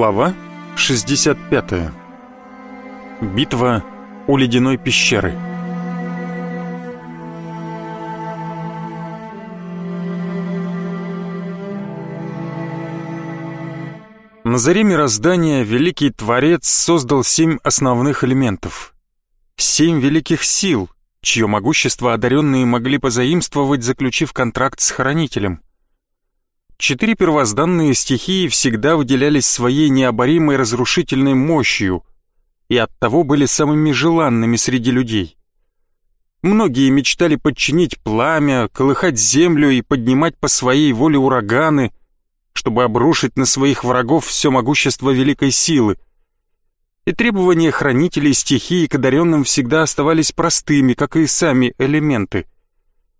Глава 65. Битва у ледяной пещеры. На заре мироздания Великий Творец создал семь основных элементов. Семь великих сил, чье могущество одаренные могли позаимствовать, заключив контракт с Хранителем. Четыре первозданные стихии всегда выделялись своей необоримой разрушительной мощью и оттого были самыми желанными среди людей. Многие мечтали подчинить пламя, колыхать землю и поднимать по своей воле ураганы, чтобы обрушить на своих врагов все могущество великой силы. И требования хранителей стихии к одаренным всегда оставались простыми, как и сами элементы.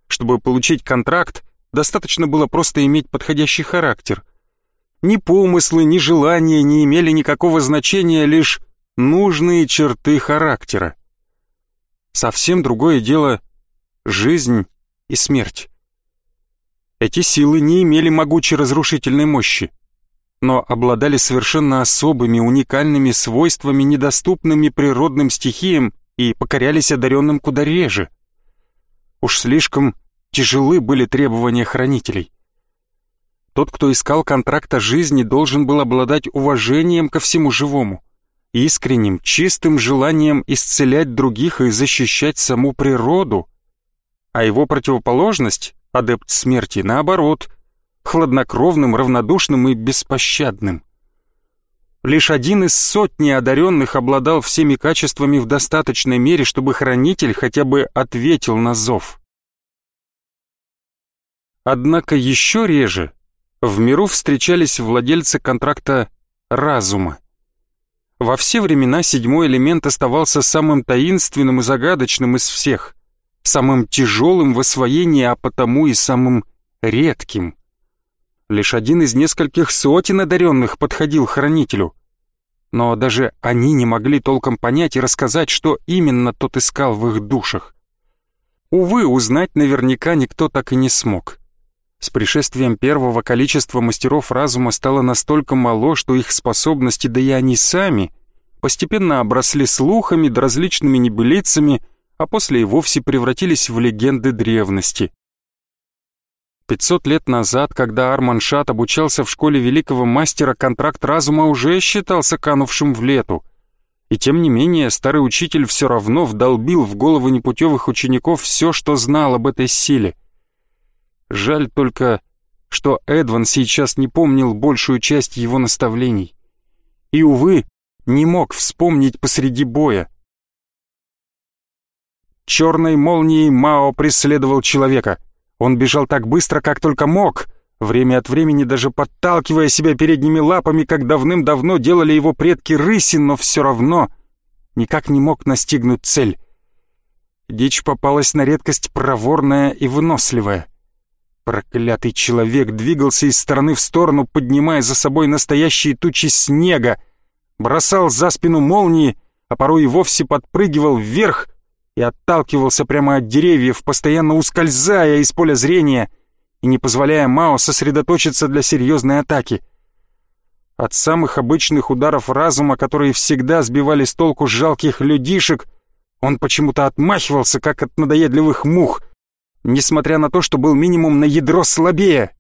Чтобы получить контракт, достаточно было просто иметь подходящий характер. Ни помыслы, ни желания не имели никакого значения, лишь нужные черты характера. Совсем другое дело — жизнь и смерть. Эти силы не имели могучей разрушительной мощи, но обладали совершенно особыми, уникальными свойствами, недоступными природным стихиям и покорялись одаренным куда реже. Уж слишком тяжелы были требования хранителей. Тот, кто искал контракта жизни, должен был обладать уважением ко всему живому, искренним, чистым желанием исцелять других и защищать саму природу. А его противоположность, адепт смерти, наоборот, хладнокровным, равнодушным и беспощадным. Лишь один из сотни одаренных обладал всеми качествами в достаточной мере, чтобы хранитель хотя бы ответил на зов. Однако еще реже в миру встречались владельцы контракта разума. Во все времена седьмой элемент оставался самым таинственным и загадочным из всех, самым тяжелым в освоении, а потому и самым редким. Лишь один из нескольких сотен одаренных подходил хранителю, но даже они не могли толком понять и рассказать, что именно тот искал в их душах. Увы, узнать наверняка никто так и не смог. С пришествием первого количество мастеров разума стало настолько мало, что их способности, да и они сами, постепенно обросли слухами да различными небылицами, а после и вовсе превратились в легенды древности. 500 лет назад, когда Арман Шат обучался в школе великого мастера, контракт разума уже считался канувшим в лету. И тем не менее, старый учитель все равно вдолбил в головы непутевых учеников все, что знал об этой силе. Жаль только, что Эдван сейчас не помнил большую часть его наставлений. И, увы, не мог вспомнить посреди боя. Черной молнией Мао преследовал человека. Он бежал так быстро, как только мог, время от времени даже подталкивая себя передними лапами, как давным-давно делали его предки рыси, но все равно никак не мог настигнуть цель. Дичь попалась на редкость проворная и выносливая. Проклятый человек двигался из стороны в сторону, поднимая за собой настоящие тучи снега, бросал за спину молнии, а порой и вовсе подпрыгивал вверх и отталкивался прямо от деревьев, постоянно ускользая из поля зрения и не позволяя Мао сосредоточиться для серьезной атаки. От самых обычных ударов разума, которые всегда сбивали с толку жалких людишек, он почему-то отмахивался, как от надоедливых мух — несмотря на то, что был минимум на ядро слабее.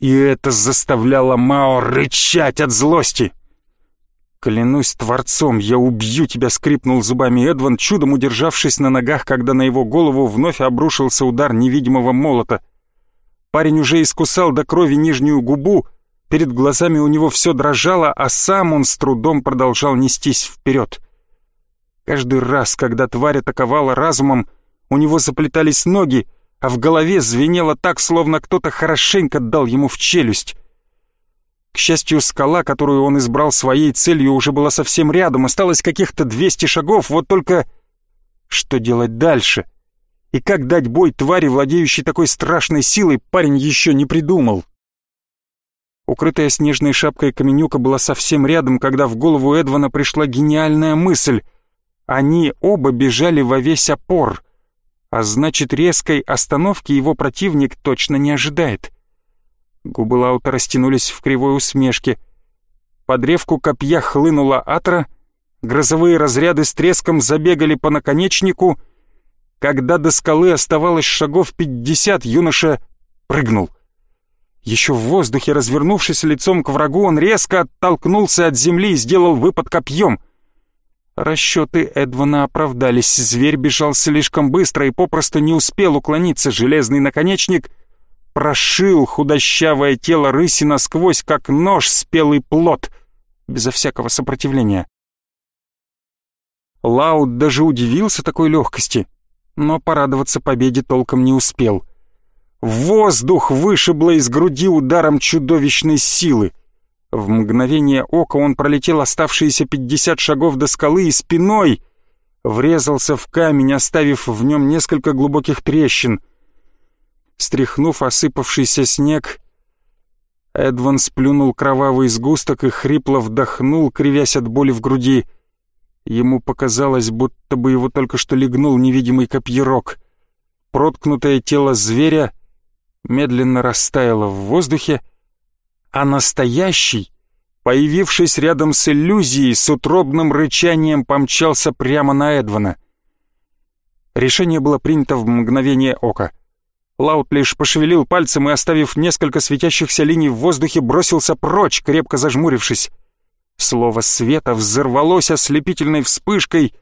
И это заставляло Мао рычать от злости. «Клянусь Творцом, я убью тебя!» — скрипнул зубами Эдван, чудом удержавшись на ногах, когда на его голову вновь обрушился удар невидимого молота. Парень уже искусал до крови нижнюю губу, перед глазами у него все дрожало, а сам он с трудом продолжал нестись вперед. Каждый раз, когда тварь атаковала разумом, у него заплетались ноги, а в голове звенело так, словно кто-то хорошенько дал ему в челюсть. К счастью, скала, которую он избрал своей целью, уже была совсем рядом, осталось каких-то 200 шагов, вот только... Что делать дальше? И как дать бой твари, владеющей такой страшной силой, парень еще не придумал. Укрытая снежной шапкой каменюка была совсем рядом, когда в голову Эдвана пришла гениальная мысль. Они оба бежали во весь опор — а значит резкой остановки его противник точно не ожидает. Губы Лаута растянулись в кривой усмешке. по древку копья хлынула атра, грозовые разряды с треском забегали по наконечнику. Когда до скалы оставалось шагов пятьдесят, юноша прыгнул. Еще в воздухе, развернувшись лицом к врагу, он резко оттолкнулся от земли и сделал выпад копьем. Расчеты Эдвана оправдались, зверь бежал слишком быстро и попросту не успел уклониться. Железный наконечник прошил худощавое тело рыси насквозь, как нож спелый плод, безо всякого сопротивления. Лаут даже удивился такой легкости, но порадоваться победе толком не успел — Воздух вышибло из груди ударом чудовищной силы. В мгновение ока он пролетел оставшиеся пятьдесят шагов до скалы и спиной врезался в камень, оставив в нем несколько глубоких трещин. Стряхнув осыпавшийся снег, Эдван сплюнул кровавый сгусток и хрипло вдохнул, кривясь от боли в груди. Ему показалось, будто бы его только что легнул невидимый копьерок. Проткнутое тело зверя — медленно растаяла в воздухе, а настоящий, появившись рядом с иллюзией, с утробным рычанием помчался прямо на Эдвана. Решение было принято в мгновение ока. Лаут лишь пошевелил пальцем и, оставив несколько светящихся линий в воздухе, бросился прочь, крепко зажмурившись. Слово света взорвалось ослепительной вспышкой,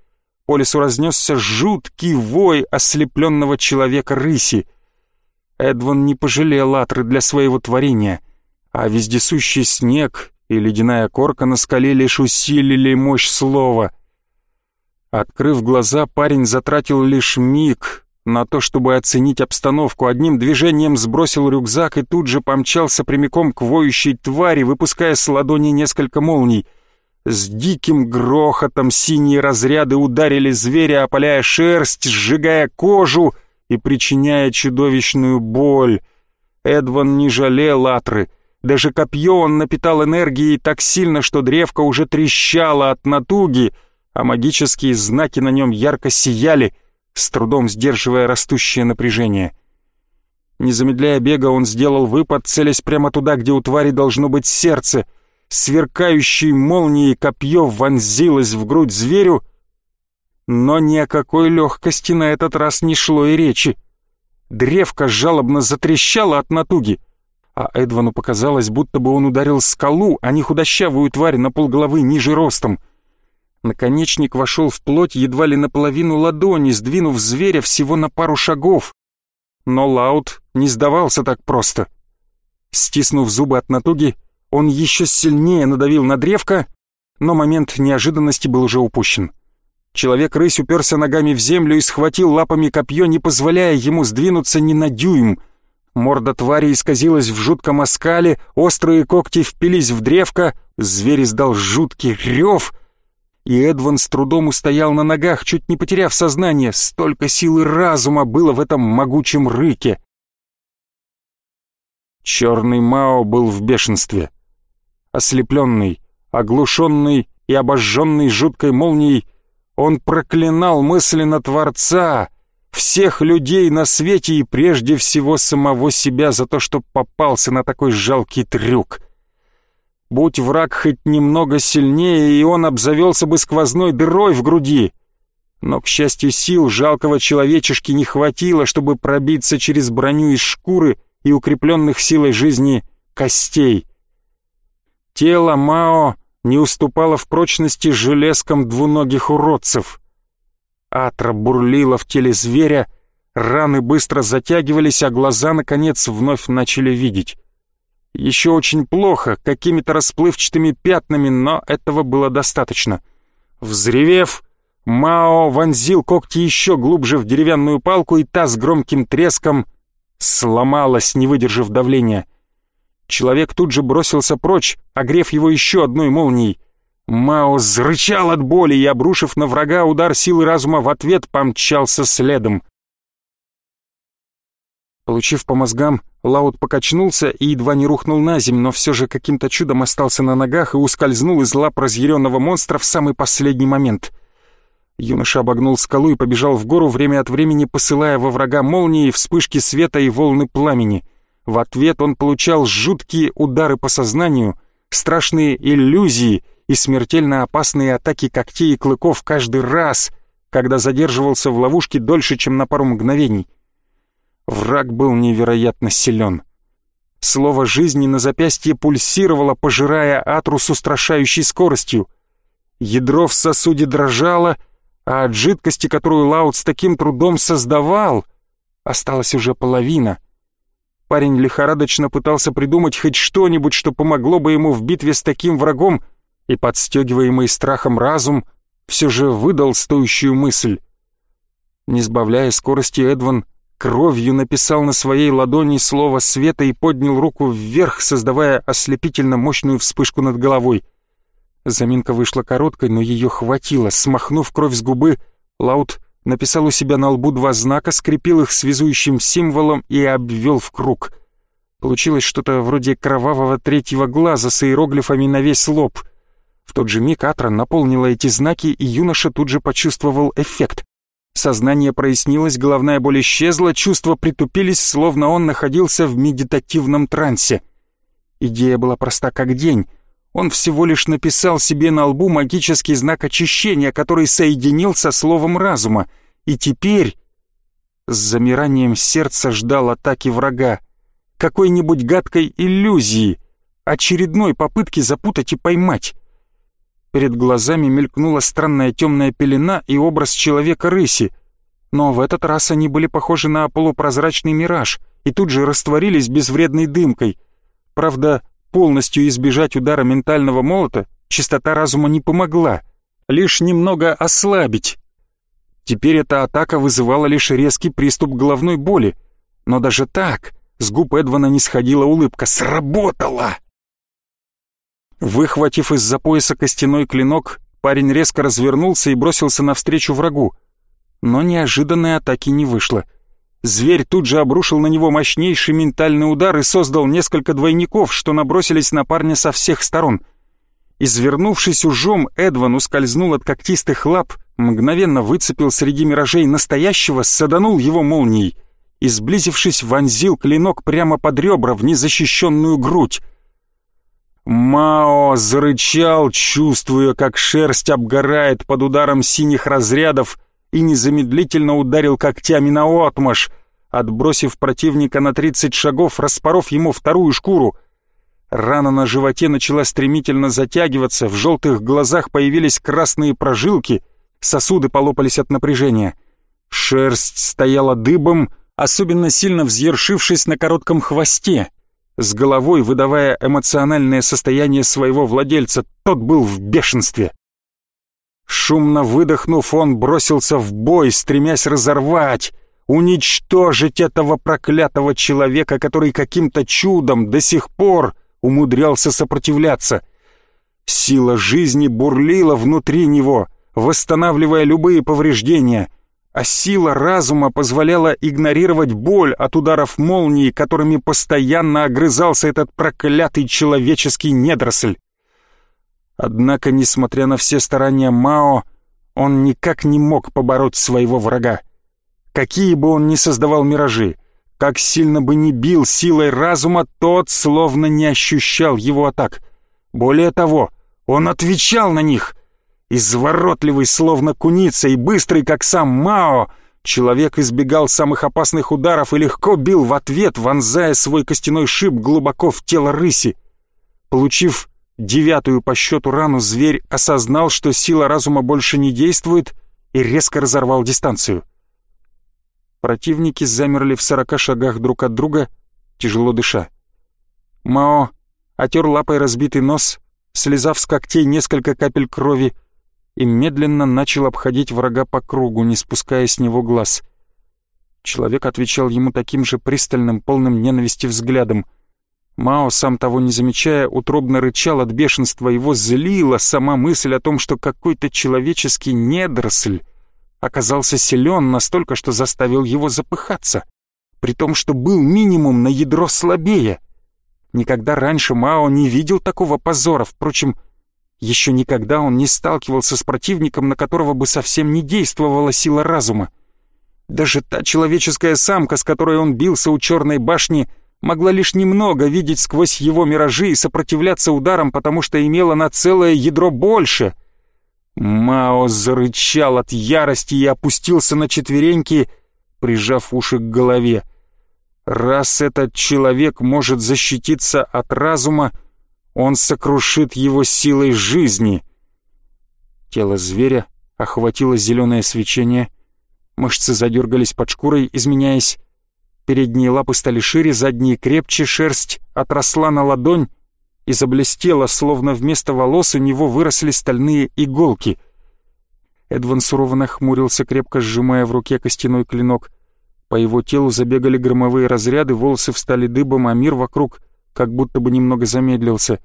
по лесу разнесся жуткий вой ослепленного человека-рыси — Эдван не пожалел атры для своего творения, а вездесущий снег и ледяная корка на скале лишь усилили мощь слова. Открыв глаза, парень затратил лишь миг на то, чтобы оценить обстановку, одним движением сбросил рюкзак и тут же помчался прямиком к воющей твари, выпуская с ладони несколько молний. С диким грохотом синие разряды ударили зверя, опаляя шерсть, сжигая кожу — и причиняя чудовищную боль. Эдван не жалел Атры. Даже копье он напитал энергией так сильно, что древко уже трещало от натуги, а магические знаки на нем ярко сияли, с трудом сдерживая растущее напряжение. Не замедляя бега, он сделал выпад, целясь прямо туда, где у твари должно быть сердце. Сверкающей молнией копье вонзилось в грудь зверю, но ни о какой легкости на этот раз не шло и речи. Древко жалобно затрещало от натуги, а Эдвану показалось, будто бы он ударил скалу, а не худощавую тварь на полголовы ниже ростом. Наконечник вошел в плоть едва ли наполовину ладони, сдвинув зверя всего на пару шагов. Но Лаут не сдавался так просто. Стиснув зубы от натуги, он еще сильнее надавил на древко, но момент неожиданности был уже упущен. Человек-рысь уперся ногами в землю и схватил лапами копье, не позволяя ему сдвинуться ни на дюйм. Морда твари исказилась в жутком оскале, острые когти впились в древко, зверь издал жуткий рев, и Эдван с трудом устоял на ногах, чуть не потеряв сознание, столько силы разума было в этом могучем рыке. Черный Мао был в бешенстве. Ослепленный, оглушенный и обожженный жуткой молнией, он проклинал мысленно Творца, всех людей на свете и прежде всего самого себя за то, что попался на такой жалкий трюк. Будь враг хоть немного сильнее, и он обзавелся бы сквозной дырой в груди. Но, к счастью, сил жалкого человечешки не хватило, чтобы пробиться через броню из шкуры и укрепленных силой жизни костей. Тело Мао не уступала в прочности железкам двуногих уродцев. Атра бурлила в теле зверя, раны быстро затягивались, а глаза, наконец, вновь начали видеть. Еще очень плохо, какими-то расплывчатыми пятнами, но этого было достаточно. Взревев, Мао вонзил когти еще глубже в деревянную палку, и та с громким треском сломалась, не выдержав давления. Человек тут же бросился прочь, огрев его еще одной молнией. Мао зарычал от боли и, обрушив на врага удар силы разума в ответ, помчался следом. Получив по мозгам, Лаут покачнулся и едва не рухнул на землю, но все же каким-то чудом остался на ногах и ускользнул из лап разъяренного монстра в самый последний момент. Юноша обогнул скалу и побежал в гору, время от времени посылая во врага молнии, вспышки света и волны пламени — в ответ он получал жуткие удары по сознанию, страшные иллюзии и смертельно опасные атаки когтей и клыков каждый раз, когда задерживался в ловушке дольше, чем на пару мгновений. Враг был невероятно силен. Слово жизни на запястье пульсировало, пожирая атру с устрашающей скоростью. Ядро в сосуде дрожало, а от жидкости, которую Лаут с таким трудом создавал, осталась уже половина. Парень лихорадочно пытался придумать хоть что-нибудь, что помогло бы ему в битве с таким врагом, и подстегиваемый страхом разум все же выдал стоящую мысль. Не сбавляя скорости, Эдван кровью написал на своей ладони слово света и поднял руку вверх, создавая ослепительно мощную вспышку над головой. Заминка вышла короткой, но ее хватило. Смахнув кровь с губы, Лаут написал у себя на лбу два знака, скрепил их связующим символом и обвел в круг. Получилось что-то вроде кровавого третьего глаза с иероглифами на весь лоб. В тот же миг Атра наполнила эти знаки, и юноша тут же почувствовал эффект. Сознание прояснилось, головная боль исчезла, чувства притупились, словно он находился в медитативном трансе. Идея была проста как день. Он всего лишь написал себе на лбу магический знак очищения, который соединил со словом разума. И теперь с замиранием сердца ждал атаки врага. Какой-нибудь гадкой иллюзии, очередной попытки запутать и поймать. Перед глазами мелькнула странная темная пелена и образ человека-рыси, но в этот раз они были похожи на полупрозрачный мираж и тут же растворились безвредной дымкой. Правда, полностью избежать удара ментального молота чистота разума не помогла, лишь немного ослабить. Теперь эта атака вызывала лишь резкий приступ головной боли, но даже так с губ Эдвана не сходила улыбка. «Сработало!» Выхватив из-за пояса костяной клинок, парень резко развернулся и бросился навстречу врагу. Но неожиданной атаки не вышло. Зверь тут же обрушил на него мощнейший ментальный удар и создал несколько двойников, что набросились на парня со всех сторон. Извернувшись ужом, Эдван ускользнул от когтистых лап, мгновенно выцепил среди миражей настоящего, саданул его молнией и, сблизившись, вонзил клинок прямо под ребра в незащищенную грудь. Мао зарычал, чувствуя, как шерсть обгорает под ударом синих разрядов, и незамедлительно ударил когтями на отмаш, отбросив противника на 30 шагов, распоров ему вторую шкуру. Рана на животе начала стремительно затягиваться, в желтых глазах появились красные прожилки, сосуды полопались от напряжения. Шерсть стояла дыбом, особенно сильно взъершившись на коротком хвосте — с головой выдавая эмоциональное состояние своего владельца. Тот был в бешенстве. Шумно выдохнув, он бросился в бой, стремясь разорвать, уничтожить этого проклятого человека, который каким-то чудом до сих пор умудрялся сопротивляться. Сила жизни бурлила внутри него, восстанавливая любые повреждения — а сила разума позволяла игнорировать боль от ударов молнии, которыми постоянно огрызался этот проклятый человеческий недросль. Однако, несмотря на все старания Мао, он никак не мог побороть своего врага. Какие бы он ни создавал миражи, как сильно бы ни бил силой разума, тот словно не ощущал его атак. Более того, он отвечал на них — Изворотливый, словно куница, и быстрый, как сам Мао, человек избегал самых опасных ударов и легко бил в ответ, вонзая свой костяной шип глубоко в тело рыси. Получив девятую по счету рану, зверь осознал, что сила разума больше не действует, и резко разорвал дистанцию. Противники замерли в сорока шагах друг от друга, тяжело дыша. Мао отер лапой разбитый нос, слезав с когтей несколько капель крови, и медленно начал обходить врага по кругу, не спуская с него глаз. Человек отвечал ему таким же пристальным, полным ненависти взглядом. Мао, сам того не замечая, утробно рычал от бешенства, его злила сама мысль о том, что какой-то человеческий недоросль оказался силен настолько, что заставил его запыхаться, при том, что был минимум на ядро слабее. Никогда раньше Мао не видел такого позора, впрочем, еще никогда он не сталкивался с противником, на которого бы совсем не действовала сила разума. Даже та человеческая самка, с которой он бился у черной башни, могла лишь немного видеть сквозь его миражи и сопротивляться ударам, потому что имела на целое ядро больше. Мао зарычал от ярости и опустился на четвереньки, прижав уши к голове. Раз этот человек может защититься от разума, он сокрушит его силой жизни. Тело зверя охватило зеленое свечение, мышцы задергались под шкурой, изменяясь. Передние лапы стали шире, задние крепче, шерсть отросла на ладонь и заблестела, словно вместо волос у него выросли стальные иголки. Эдван сурово нахмурился, крепко сжимая в руке костяной клинок. По его телу забегали громовые разряды, волосы встали дыбом, а мир вокруг как будто бы немного замедлился.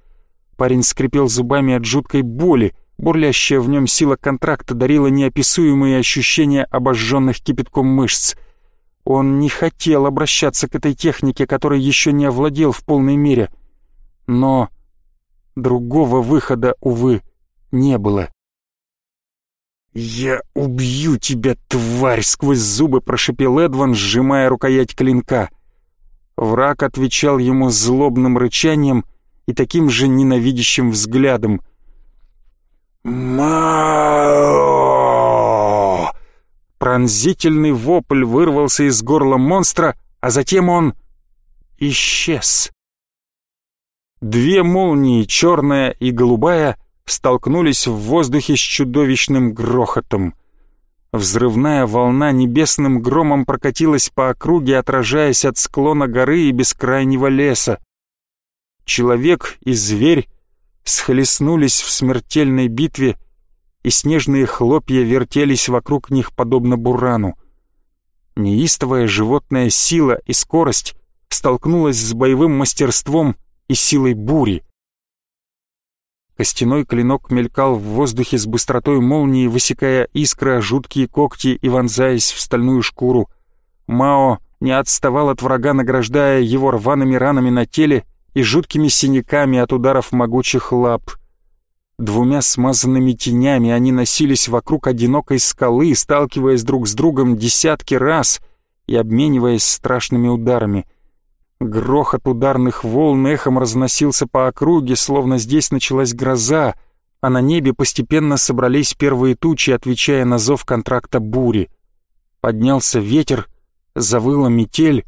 Парень скрипел зубами от жуткой боли, бурлящая в нем сила контракта дарила неописуемые ощущения обожженных кипятком мышц — он не хотел обращаться к этой технике, которой еще не овладел в полной мере. Но другого выхода, увы, не было. «Я убью тебя, тварь!» — сквозь зубы прошипел Эдван, сжимая рукоять клинка. Враг отвечал ему злобным рычанием и таким же ненавидящим взглядом. «Мао!» Пронзительный вопль вырвался из горла монстра, а затем он исчез. Две молнии, черная и голубая, столкнулись в воздухе с чудовищным грохотом. Взрывная волна небесным громом прокатилась по округе, отражаясь от склона горы и бескрайнего леса. Человек и зверь схлестнулись в смертельной битве, и снежные хлопья вертелись вокруг них подобно бурану. Неистовая животная сила и скорость столкнулась с боевым мастерством и силой бури. Костяной клинок мелькал в воздухе с быстротой молнии, высекая искры, жуткие когти и вонзаясь в стальную шкуру. Мао не отставал от врага, награждая его рваными ранами на теле и жуткими синяками от ударов могучих лап — Двумя смазанными тенями они носились вокруг одинокой скалы, сталкиваясь друг с другом десятки раз и обмениваясь страшными ударами. Грохот ударных волн эхом разносился по округе, словно здесь началась гроза, а на небе постепенно собрались первые тучи, отвечая на зов контракта бури. Поднялся ветер, завыла метель,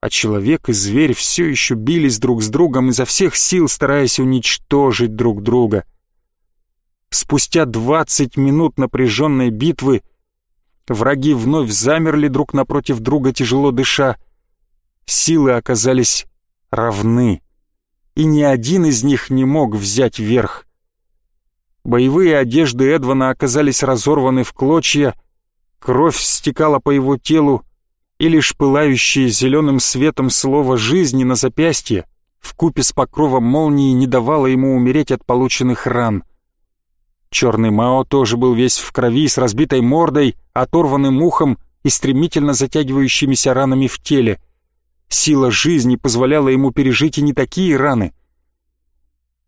а человек и зверь все еще бились друг с другом изо всех сил, стараясь уничтожить друг друга — Спустя двадцать минут напряженной битвы враги вновь замерли друг напротив друга, тяжело дыша. Силы оказались равны, и ни один из них не мог взять верх. Боевые одежды Эдвана оказались разорваны в клочья, кровь стекала по его телу, и лишь пылающее зеленым светом слово жизни на запястье в купе с покровом молнии не давало ему умереть от полученных ран — Черный Мао тоже был весь в крови, с разбитой мордой, оторванным ухом и стремительно затягивающимися ранами в теле. Сила жизни позволяла ему пережить и не такие раны.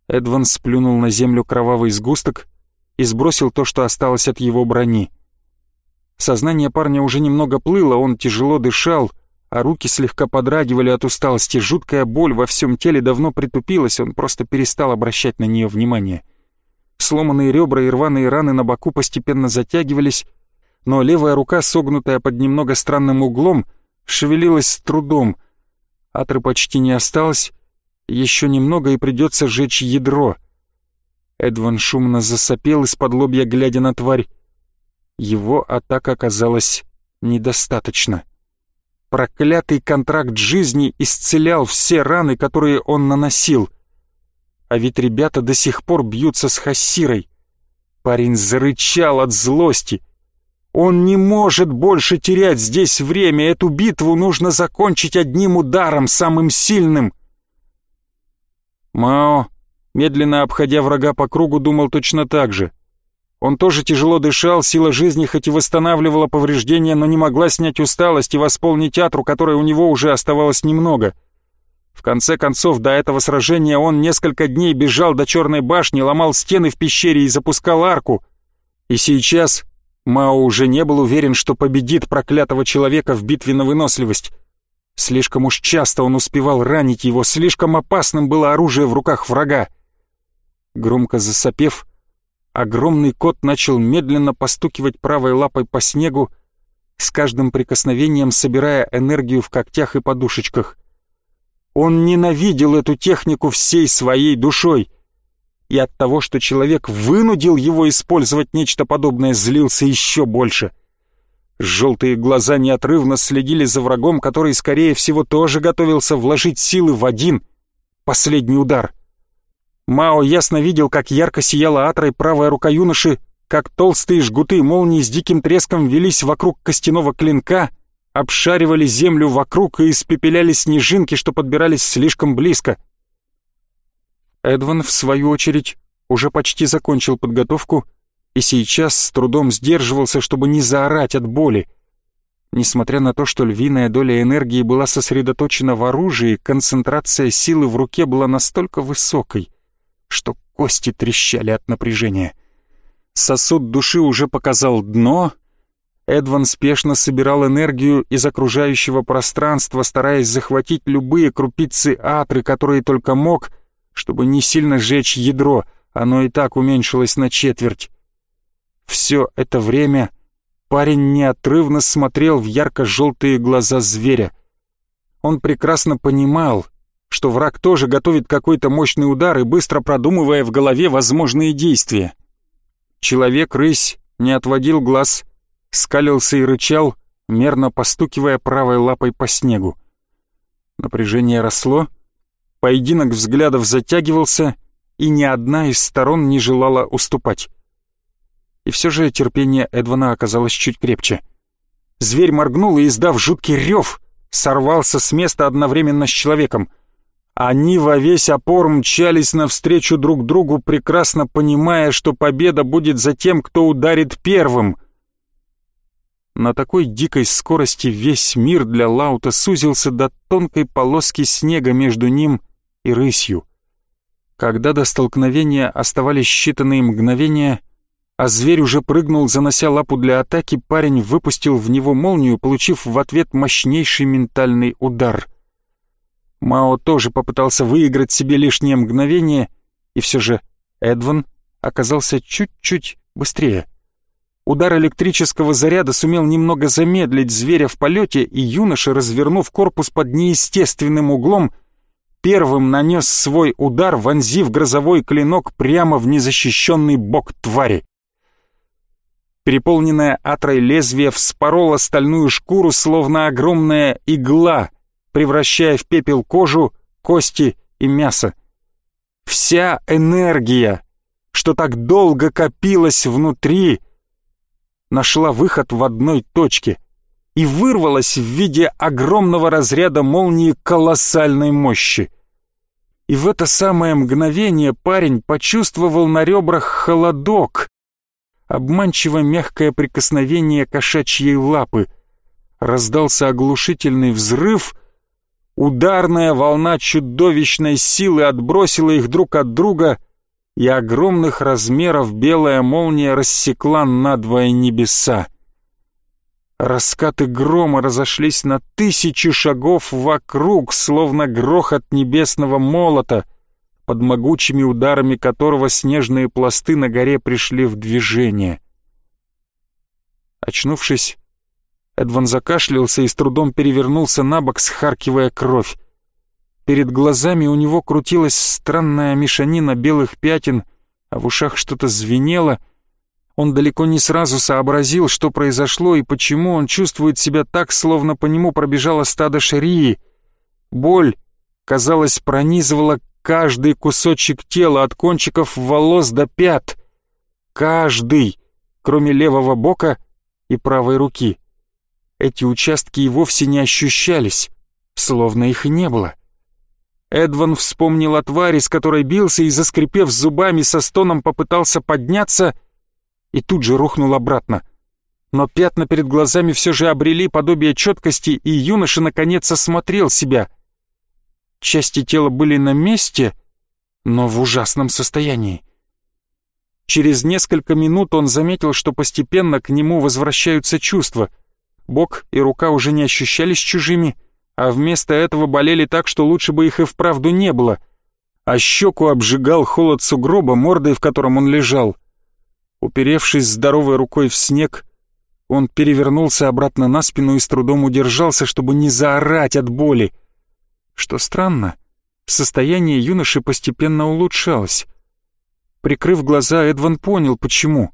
Эдван сплюнул на землю кровавый сгусток и сбросил то, что осталось от его брони. Сознание парня уже немного плыло, он тяжело дышал, а руки слегка подрагивали от усталости. Жуткая боль во всем теле давно притупилась, он просто перестал обращать на нее внимание. — Сломанные ребра и рваные раны на боку постепенно затягивались, но левая рука, согнутая под немного странным углом, шевелилась с трудом. Атры почти не осталось, еще немного и придется сжечь ядро. Эдван шумно засопел из-под лобья, глядя на тварь. Его атака оказалась недостаточно. Проклятый контракт жизни исцелял все раны, которые он наносил — а ведь ребята до сих пор бьются с Хассирой. Парень зарычал от злости. Он не может больше терять здесь время, эту битву нужно закончить одним ударом, самым сильным. Мао, медленно обходя врага по кругу, думал точно так же. Он тоже тяжело дышал, сила жизни хоть и восстанавливала повреждения, но не могла снять усталость и восполнить атру, которой у него уже оставалось немного — в конце концов, до этого сражения он несколько дней бежал до Черной башни, ломал стены в пещере и запускал арку. И сейчас Мао уже не был уверен, что победит проклятого человека в битве на выносливость. Слишком уж часто он успевал ранить его, слишком опасным было оружие в руках врага. Громко засопев, огромный кот начал медленно постукивать правой лапой по снегу, с каждым прикосновением собирая энергию в когтях и подушечках. Он ненавидел эту технику всей своей душой, и от того, что человек вынудил его использовать нечто подобное, злился еще больше. Желтые глаза неотрывно следили за врагом, который, скорее всего, тоже готовился вложить силы в один, последний удар. Мао ясно видел, как ярко сияла атрой правая рука юноши, как толстые жгуты молнии с диким треском велись вокруг костяного клинка, обшаривали землю вокруг и испепеляли снежинки, что подбирались слишком близко. Эдван, в свою очередь, уже почти закончил подготовку и сейчас с трудом сдерживался, чтобы не заорать от боли. Несмотря на то, что львиная доля энергии была сосредоточена в оружии, концентрация силы в руке была настолько высокой, что кости трещали от напряжения. Сосуд души уже показал дно. Эдван спешно собирал энергию из окружающего пространства, стараясь захватить любые крупицы атры, которые только мог, чтобы не сильно сжечь ядро, оно и так уменьшилось на четверть. Все это время парень неотрывно смотрел в ярко-желтые глаза зверя. Он прекрасно понимал, что враг тоже готовит какой-то мощный удар и быстро продумывая в голове возможные действия. Человек-рысь не отводил глаз, скалился и рычал, мерно постукивая правой лапой по снегу. Напряжение росло, Поединок взглядов затягивался, и ни одна из сторон не желала уступать. И все же терпение Эдвана оказалось чуть крепче. Зверь моргнул и, издав жуткий рев, сорвался с места одновременно с человеком. Они во весь опор мчались навстречу друг другу, прекрасно понимая, что победа будет за тем, кто ударит первым. На такой дикой скорости весь мир для Лаута сузился до тонкой полоски снега между ним и рысью. Когда до столкновения оставались считанные мгновения, а зверь уже прыгнул, занося лапу для атаки, парень выпустил в него молнию, получив в ответ мощнейший ментальный удар. Мао тоже попытался выиграть себе лишнее мгновение, и все же Эдван оказался чуть-чуть быстрее. Удар электрического заряда сумел немного замедлить зверя в полете, и юноша, развернув корпус под неестественным углом, первым нанес свой удар, вонзив грозовой клинок прямо в незащищенный бок твари. Переполненная атрой лезвие вспороло стальную шкуру, словно огромная игла, превращая в пепел кожу, кости и мясо. Вся энергия, что так долго копилась внутри, нашла выход в одной точке — и вырвалась в виде огромного разряда молнии колоссальной мощи. И в это самое мгновение парень почувствовал на ребрах холодок, обманчиво мягкое прикосновение кошачьей лапы. Раздался оглушительный взрыв, ударная волна чудовищной силы отбросила их друг от друга, и огромных размеров белая молния рассекла надвое небеса. Раскаты грома разошлись на тысячи шагов вокруг, словно грохот небесного молота, под могучими ударами которого снежные пласты на горе пришли в движение. Очнувшись, Эдван закашлялся и с трудом перевернулся на бок, схаркивая кровь. Перед глазами у него крутилась странная мешанина белых пятен, а в ушах что-то звенело — он далеко не сразу сообразил, что произошло и почему он чувствует себя так, словно по нему пробежало стадо шарии. Боль, казалось, пронизывала каждый кусочек тела от кончиков волос до пят. Каждый, кроме левого бока и правой руки. Эти участки и вовсе не ощущались, словно их не было. Эдван вспомнил о твари, с которой бился, и, заскрипев зубами, со стоном попытался подняться — и тут же рухнул обратно. Но пятна перед глазами все же обрели подобие четкости, и юноша наконец осмотрел себя. Части тела были на месте, но в ужасном состоянии. Через несколько минут он заметил, что постепенно к нему возвращаются чувства. Бок и рука уже не ощущались чужими, а вместо этого болели так, что лучше бы их и вправду не было, а щеку обжигал холод сугроба, мордой в котором он лежал. Уперевшись здоровой рукой в снег, он перевернулся обратно на спину и с трудом удержался, чтобы не заорать от боли. Что странно, состояние юноши постепенно улучшалось. Прикрыв глаза, Эдван понял, почему.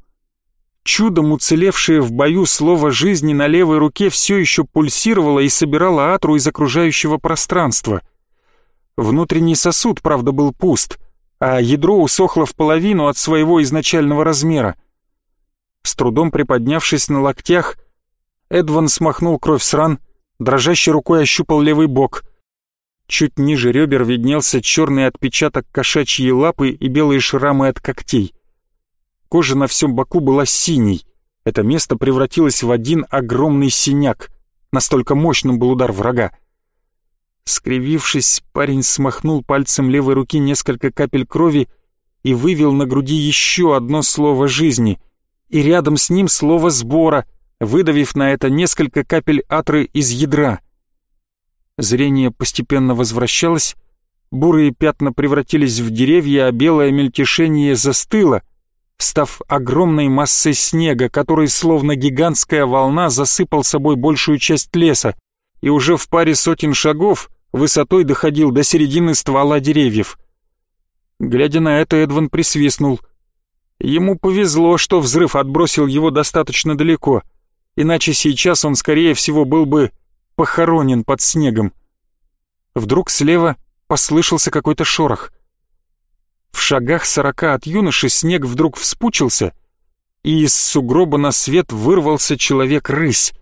Чудом уцелевшее в бою слово жизни на левой руке все еще пульсировало и собирало атру из окружающего пространства. Внутренний сосуд, правда, был пуст, а ядро усохло в половину от своего изначального размера. С трудом приподнявшись на локтях, Эдван смахнул кровь с ран, дрожащей рукой ощупал левый бок. Чуть ниже ребер виднелся черный отпечаток кошачьей лапы и белые шрамы от когтей. Кожа на всем боку была синей. Это место превратилось в один огромный синяк. Настолько мощным был удар врага. Скривившись, парень смахнул пальцем левой руки несколько капель крови и вывел на груди еще одно слово жизни, и рядом с ним слово сбора, выдавив на это несколько капель атры из ядра. Зрение постепенно возвращалось, бурые пятна превратились в деревья, а белое мельтешение застыло, став огромной массой снега, который словно гигантская волна засыпал собой большую часть леса, и уже в паре сотен шагов высотой доходил до середины ствола деревьев. Глядя на это, Эдван присвистнул. Ему повезло, что взрыв отбросил его достаточно далеко, иначе сейчас он, скорее всего, был бы похоронен под снегом. Вдруг слева послышался какой-то шорох. В шагах сорока от юноши снег вдруг вспучился, и из сугроба на свет вырвался человек-рысь.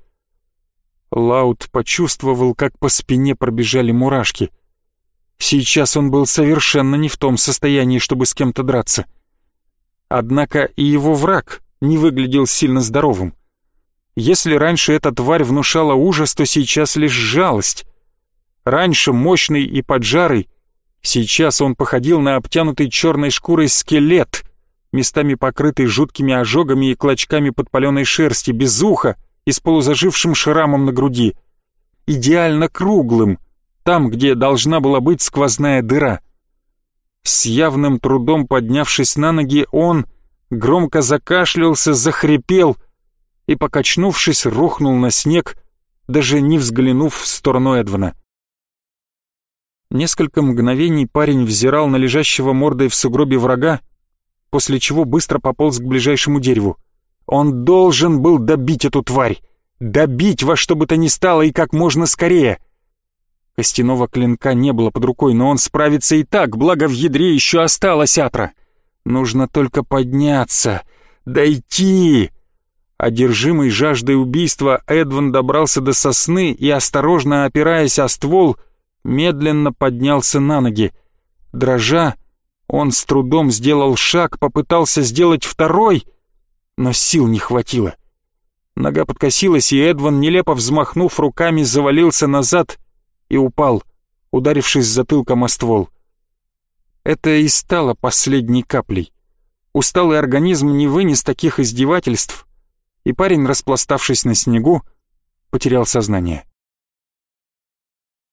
Лаут почувствовал, как по спине пробежали мурашки. Сейчас он был совершенно не в том состоянии, чтобы с кем-то драться. Однако и его враг не выглядел сильно здоровым. Если раньше эта тварь внушала ужас, то сейчас лишь жалость. Раньше мощный и поджарый, сейчас он походил на обтянутый черной шкурой скелет, местами покрытый жуткими ожогами и клочками подпаленной шерсти, без уха и с полузажившим шрамом на груди. Идеально круглым, там, где должна была быть сквозная дыра. С явным трудом поднявшись на ноги, он громко закашлялся, захрипел — и, покачнувшись, рухнул на снег, даже не взглянув в сторону Эдвана. Несколько мгновений парень взирал на лежащего мордой в сугробе врага, после чего быстро пополз к ближайшему дереву. Он должен был добить эту тварь! Добить во что бы то ни стало и как можно скорее! Костяного клинка не было под рукой, но он справится и так, благо в ядре еще осталась атра. Нужно только подняться, дойти... Одержимый жаждой убийства, Эдван добрался до сосны и, осторожно опираясь о ствол, медленно поднялся на ноги. Дрожа, он с трудом сделал шаг, попытался сделать второй, но сил не хватило. Нога подкосилась, и Эдван, нелепо взмахнув руками, завалился назад и упал, ударившись затылком о ствол. Это и стало последней каплей. Усталый организм не вынес таких издевательств, и парень, распластавшись на снегу, потерял сознание.